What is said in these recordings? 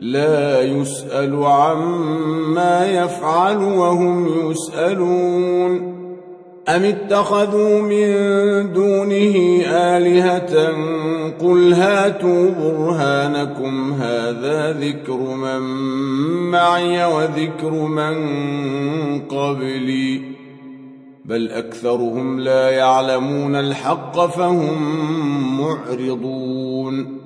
لا يسأل عما يفعل وهم يسألون. أم اتخذوا من دونه آلهة؟ قل هاتوا برهانكم. هذا ذكر من معي وذكر من قبلي. بل أكثرهم لا يعلمون الحق فهم معرضون.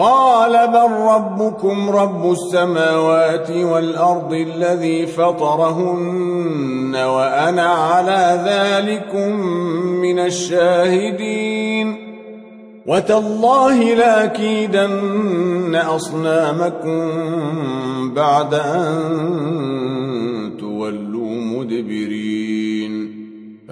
قال بل ربكم رب السماوات والأرض الذي فطرهن وأنا على ذلكم من الشاهدين وتالله لأكيدن أصنامكم بعد أن تولوا مدبرين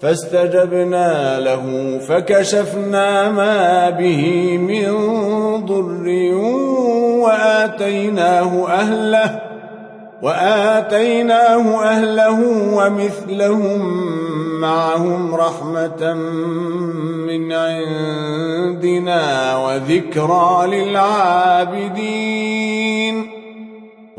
فاستجبنا له فكشفنا ما به من ضر وآتيناه أهله وآتيناه أهله ومثلهم معهم رحمة من عندنا وذكرى للعابدين.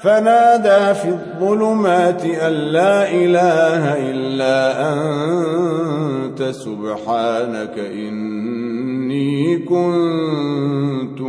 فنادى في الظلمات أن لا إله إلا أنت سبحانك إني كنت